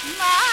आलबू किसी माँ